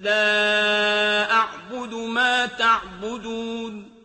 لَا أَعْبُدُ مَا تَعْبُدُونَ